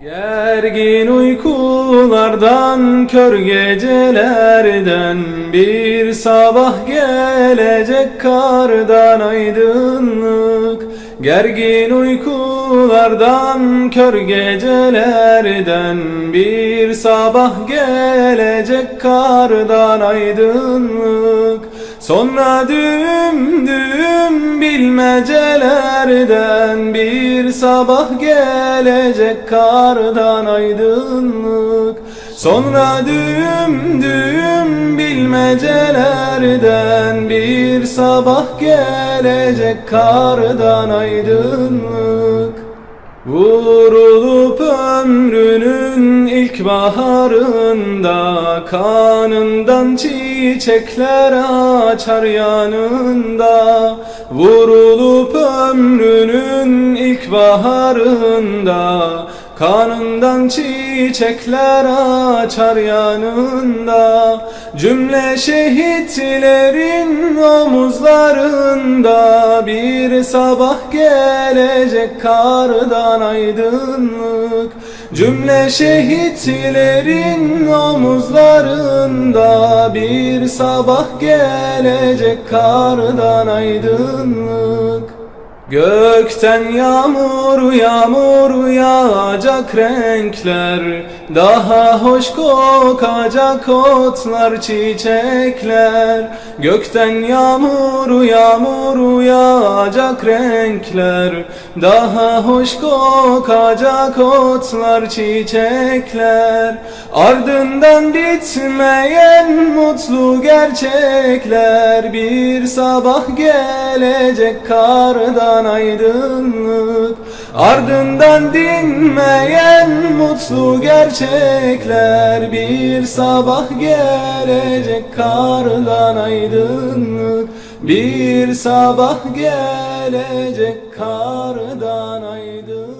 Gergin uykulardan, kör gecelerden Bir sabah gelecek kardan aydınlık. Gergin uykulardan, kör gecelerden Bir sabah gelecek kardan aydınlık Sonra düğüm düğüm bilmecelerden bir sabah gelecek kardan aydınlık. Sonra düğüm düğüm bilmecelerden bir sabah gelecek kardan aydınlık. Vurulup ömrünün ilk baharında Kanından çiçekler açar yanında Vurulup ömrünün ilk baharında Kanından çiçekler açar yanında Cümle şehitlerin omuzlarında. Bir sabah gelecek kardan aydınlık Cümle şehitlerin omuzlarında. Bir sabah gelecek kardan aydınlık Gökten yağmur yağmur yağacak renkler. Daha hoş kokacak otlar çiçekler. Gökten yağmur yağmur yağacak renkler. Daha hoş kokacak otlar çiçekler. Ardından bitmeyen mutlu gerçekler. Bir sabah gelecek kardan aydınlık Ardından dinmeyen mutlu gerçekler. Bir sabah gelecek kardan aydınlık Bir sabah gelecek kardan aydınlık